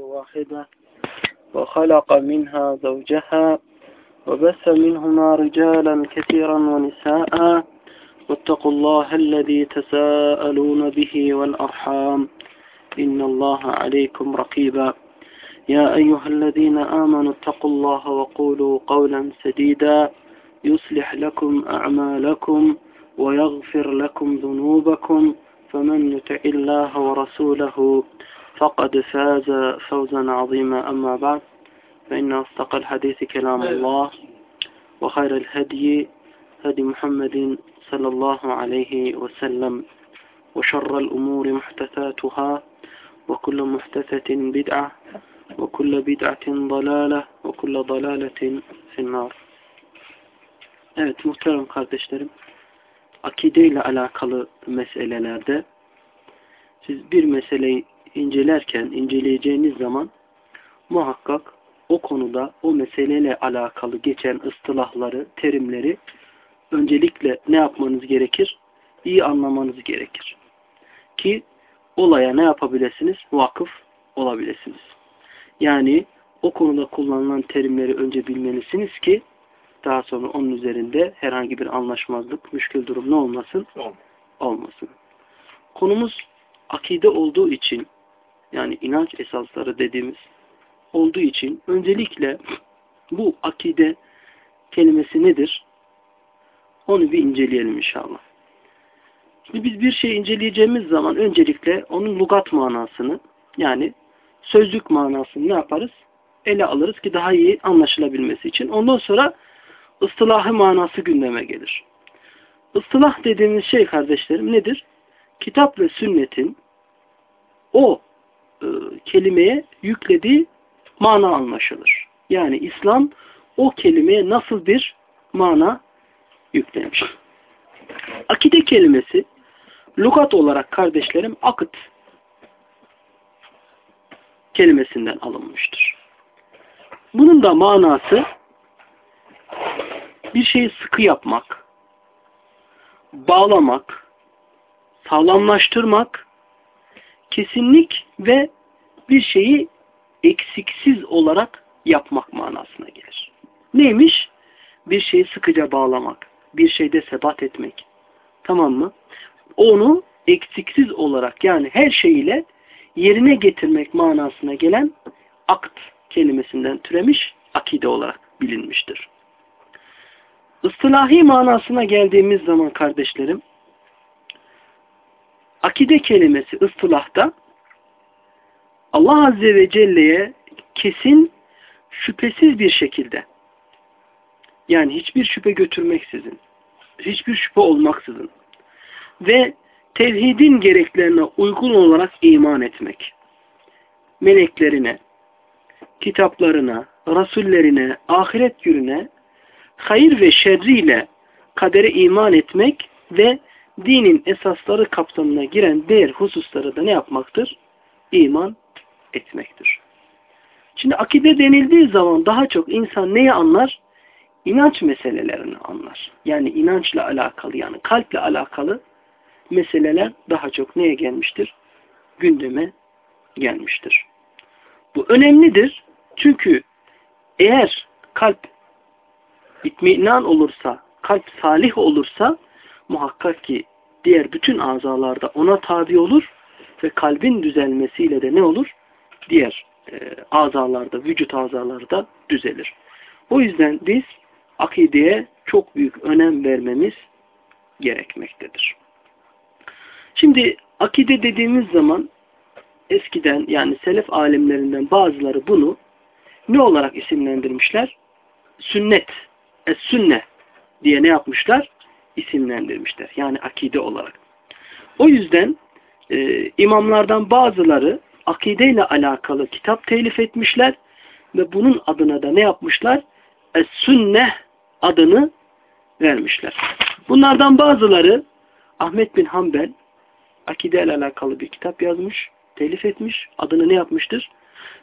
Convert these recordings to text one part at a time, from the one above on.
واحدة وخلق منها زوجها وبث منهما رجالا كثيرا ونساء واتقوا الله الذي تساءلون به والأرحام إن الله عليكم رقيبا يا أيها الذين آمنوا اتقوا الله وقولوا قولا سديدا يصلح لكم أعمالكم ويغفر لكم ذنوبكم فمن يطع الله ورسوله فقد فاز فوزا عظيما أما بعد فإن أصدق الحديث كلام الله وخير الهدي هدي محمد صلى الله عليه وسلم وشر الأمور محدثاتها وكل محدثة بدعة وكل بدعة ضلالة وكل ضلالة في النار Evet muhterem kardeşlerim akide ile alakalı meselelerde siz bir meseleyi incelerken, inceleyeceğiniz zaman muhakkak o konuda o meseleyle alakalı geçen ıstılahları, terimleri öncelikle ne yapmanız gerekir? İyi anlamanız gerekir. Ki olaya ne yapabilirsiniz? Vakıf olabilirsiniz. Yani o konuda kullanılan terimleri önce bilmelisiniz ki daha sonra onun üzerinde herhangi bir anlaşmazlık, müşkül durum ne olmasın? Olmasın. Konumuz akide olduğu için yani inanç esasları dediğimiz olduğu için öncelikle bu akide kelimesi nedir? Onu bir inceleyelim inşallah. Şimdi biz bir şey inceleyeceğimiz zaman öncelikle onun lugat manasını yani sözlük manasını ne yaparız? Ele alırız ki daha iyi anlaşılabilmesi için. Ondan sonra ıstılahı manası gündeme gelir. Istılah dediğimiz şey kardeşlerim nedir? Kitap ve sünnetin o e, kelimeye yüklediği mana anlaşılır. Yani İslam o kelimeye nasıl bir mana yüklemiş. Akide kelimesi lugat olarak kardeşlerim akıt kelimesinden alınmıştır. Bunun da manası bir şeyi sıkı yapmak, bağlamak, sağlamlaştırmak, kesinlik ve bir şeyi eksiksiz olarak yapmak manasına gelir. Neymiş? Bir şeyi sıkıca bağlamak, bir şeyde sebat etmek. Tamam mı? Onu eksiksiz olarak yani her şeyiyle yerine getirmek manasına gelen akt kelimesinden türemiş, akide olarak bilinmiştir. Istilahi manasına geldiğimiz zaman kardeşlerim, akide kelimesi ıstılahta Allah Azze ve Celle'ye kesin, şüphesiz bir şekilde yani hiçbir şüphe götürmeksizin, hiçbir şüphe olmaksızın ve tevhidin gereklerine uygun olarak iman etmek. Meleklerine, kitaplarına, rasullerine, ahiret gününe, hayır ve şerriyle kadere iman etmek ve dinin esasları kapsamına giren diğer hususları da ne yapmaktır? İman etmektir. Şimdi akide denildiği zaman daha çok insan neyi anlar? İnanç meselelerini anlar. Yani inançla alakalı yani kalple alakalı meseleler daha çok neye gelmiştir? Gündeme gelmiştir. Bu önemlidir. Çünkü eğer kalp itminan olursa, kalp salih olursa muhakkak ki diğer bütün azalarda ona tabi olur ve kalbin düzelmesiyle de ne olur? Diğer e, azalarda, vücut azalarda düzelir. O yüzden biz akideye çok büyük önem vermemiz gerekmektedir. Şimdi akide dediğimiz zaman eskiden yani selef alimlerinden bazıları bunu ne olarak isimlendirmişler? Sünnet, es-sünne diye ne yapmışlar? İsimlendirmişler. Yani akide olarak. O yüzden e, imamlardan bazıları akideyle alakalı kitap telif etmişler ve bunun adına da ne yapmışlar? Es-sünne adını vermişler. Bunlardan bazıları Ahmet bin Hanbel akide ile alakalı bir kitap yazmış, telif etmiş, adını ne yapmıştır?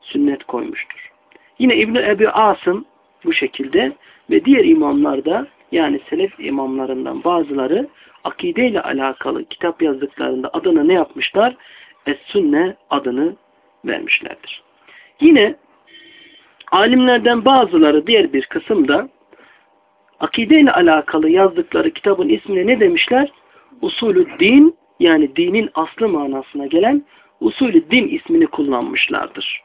Sünnet koymuştur. Yine İbn Ebi Asım bu şekilde ve diğer imamlar da yani selef imamlarından bazıları akide ile alakalı kitap yazdıklarında adını ne yapmışlar? Es-Sünne adını vermişlerdir. Yine alimlerden bazıları diğer bir kısımda akide ile alakalı yazdıkları kitabın ismine ne demişler? Usulü din yani dinin aslı manasına gelen usulü din ismini kullanmışlardır.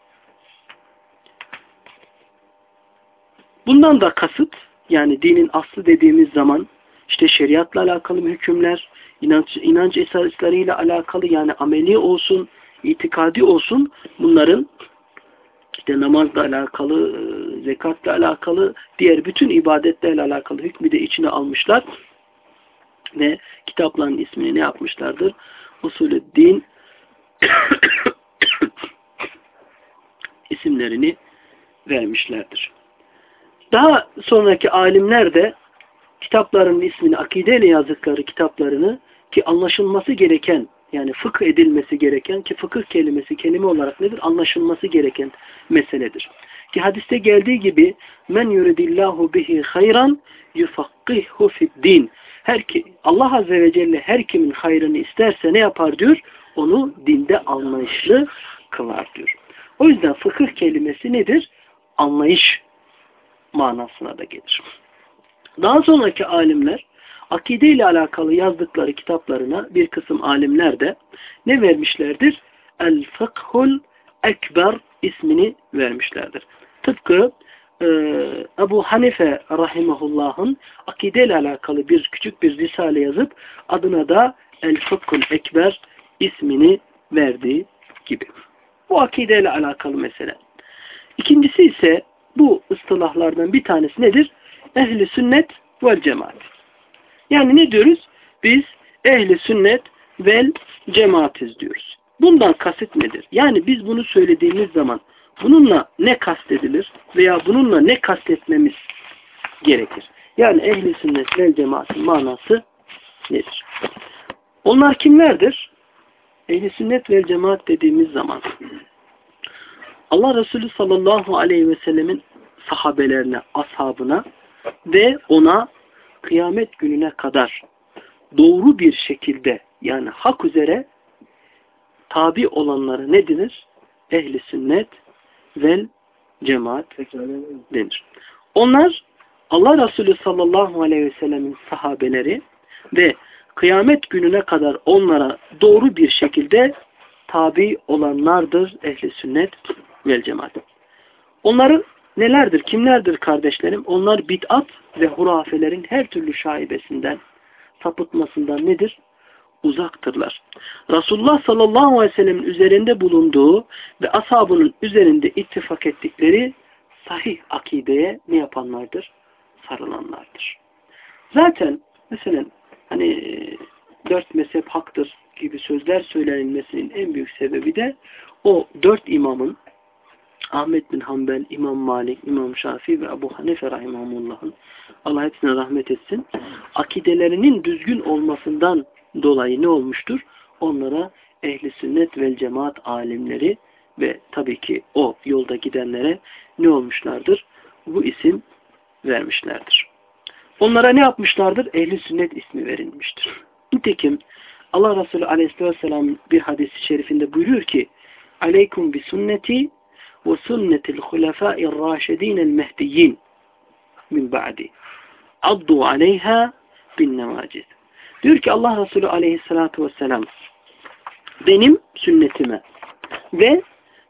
Bundan da kasıt yani dinin aslı dediğimiz zaman işte şeriatla alakalı hükümler, inanç, inanç esaslarıyla alakalı yani ameli olsun, itikadi olsun bunların işte namazla alakalı, e, zekatla alakalı, diğer bütün ibadetlerle alakalı hükmü de içine almışlar. Ve kitapların ismini ne yapmışlardır? Usulü din isimlerini vermişlerdir. Daha sonraki alimler de kitapların ismini, akideyle yazdıkları kitaplarını ki anlaşılması gereken yani fıkh edilmesi gereken ki fıkıh kelimesi kelime olarak nedir? Anlaşılması gereken meseledir. Ki hadiste geldiği gibi men yuridillahu bihi hayran yufakkihhu din. Her ki Allah azze ve celle her kimin hayrını isterse ne yapar diyor? Onu dinde anlayışlı kılar diyor. O yüzden fıkıh kelimesi nedir? Anlayış manasına da gelir. Daha sonraki alimler akide ile alakalı yazdıkları kitaplarına bir kısım alimler de ne vermişlerdir? El Fıkhul Ekber ismini vermişlerdir. Tıpkı e, Ebu Hanife rahimahullah'ın akide ile alakalı bir küçük bir risale yazıp adına da El Fıkhul Ekber ismini verdiği gibi. Bu akide ile alakalı mesele. İkincisi ise bu ıstılahlardan bir tanesi nedir? Ehli sünnet vel cemaat. Yani ne diyoruz? Biz ehli sünnet vel cemaatiz diyoruz. Bundan kasıt nedir? Yani biz bunu söylediğimiz zaman bununla ne kastedilir veya bununla ne kastetmemiz gerekir? Yani ehli sünnet vel cemaatin manası nedir? Onlar kimlerdir? Ehli sünnet vel cemaat dediğimiz zaman Allah Resulü sallallahu aleyhi ve sellemin sahabelerine, ashabına ve ona kıyamet gününe kadar doğru bir şekilde yani hak üzere tabi olanları ne denir? Ehli sünnet vel cemaat denir. Onlar Allah Resulü sallallahu aleyhi ve sellemin sahabeleri ve kıyamet gününe kadar onlara doğru bir şekilde tabi olanlardır ehli sünnet vel cemaat. Onların nelerdir, kimlerdir kardeşlerim? Onlar bid'at ve hurafelerin her türlü şaibesinden, sapıtmasından nedir? Uzaktırlar. Resulullah sallallahu aleyhi ve sellem'in üzerinde bulunduğu ve ashabının üzerinde ittifak ettikleri sahih akideye ne yapanlardır? Sarılanlardır. Zaten mesela hani dört mezhep haktır gibi sözler söylenilmesinin en büyük sebebi de o dört imamın Ahmet bin Hanbel, İmam Malik, İmam Şafii ve Ebu Hanife rahimahullah'ın Allah hepsine rahmet etsin. Akidelerinin düzgün olmasından dolayı ne olmuştur? Onlara ehli sünnet vel cemaat alimleri ve tabii ki o yolda gidenlere ne olmuşlardır? Bu isim vermişlerdir. Onlara ne yapmışlardır? Ehli sünnet ismi verilmiştir. Nitekim Allah Resulü Aleyhisselam bir hadisi şerifinde buyuruyor ki Aleykum bi sünneti sünnetil hulefâir râşedînel mehdiyyin min ba'di. Addu aleyha bin nevaciz. Diyor ki Allah Resulü aleyhissalatu vesselam benim sünnetime ve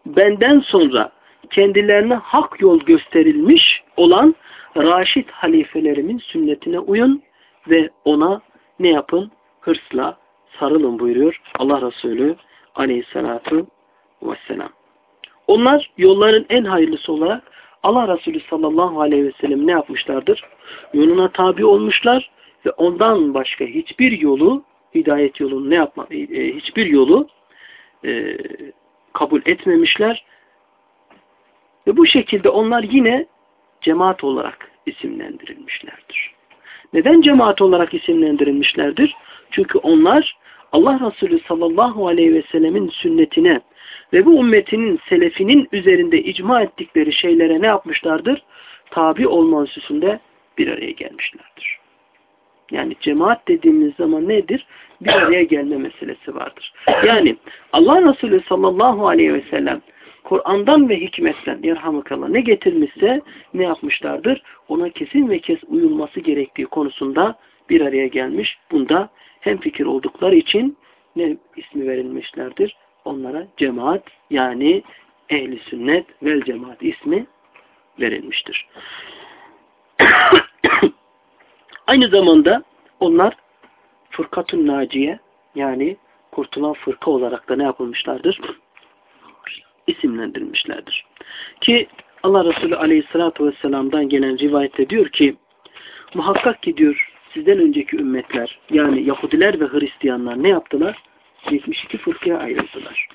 benden sonra kendilerine hak yol gösterilmiş olan raşit halifelerimin sünnetine uyun ve ona ne yapın? Hırsla sarılın buyuruyor Allah Resulü aleyhissalatu vesselam. Onlar yolların en hayırlısı olarak Allah Resulü sallallahu aleyhi ve sellem ne yapmışlardır? Yoluna tabi olmuşlar ve ondan başka hiçbir yolu hidayet yolunu ne yapma e, e, hiçbir yolu e, kabul etmemişler ve bu şekilde onlar yine cemaat olarak isimlendirilmişlerdir. Neden cemaat olarak isimlendirilmişlerdir? Çünkü onlar Allah Resulü sallallahu aleyhi ve sellemin sünnetine ve bu ümmetinin selefinin üzerinde icma ettikleri şeylere ne yapmışlardır? Tabi olma hususunda bir araya gelmişlerdir. Yani cemaat dediğimiz zaman nedir? Bir araya gelme meselesi vardır. Yani Allah Resulü sallallahu aleyhi ve sellem Kur'an'dan ve hikmetten yerhamukallah ne getirmişse ne yapmışlardır? Ona kesin ve kes uyulması gerektiği konusunda bir araya gelmiş. Bunda hem fikir oldukları için ne ismi verilmişlerdir? Onlara cemaat yani ehli sünnet vel cemaat ismi verilmiştir. Aynı zamanda onlar fırkatun naciye yani kurtulan fırka olarak da ne yapılmışlardır? isimlendirilmişlerdir. Ki Allah Resulü Aleyhisselatü Vesselam'dan gelen rivayette diyor ki muhakkak ki diyor sizden önceki ümmetler yani Yahudiler ve Hristiyanlar ne yaptılar? 72 fırkaya ayrıldılar.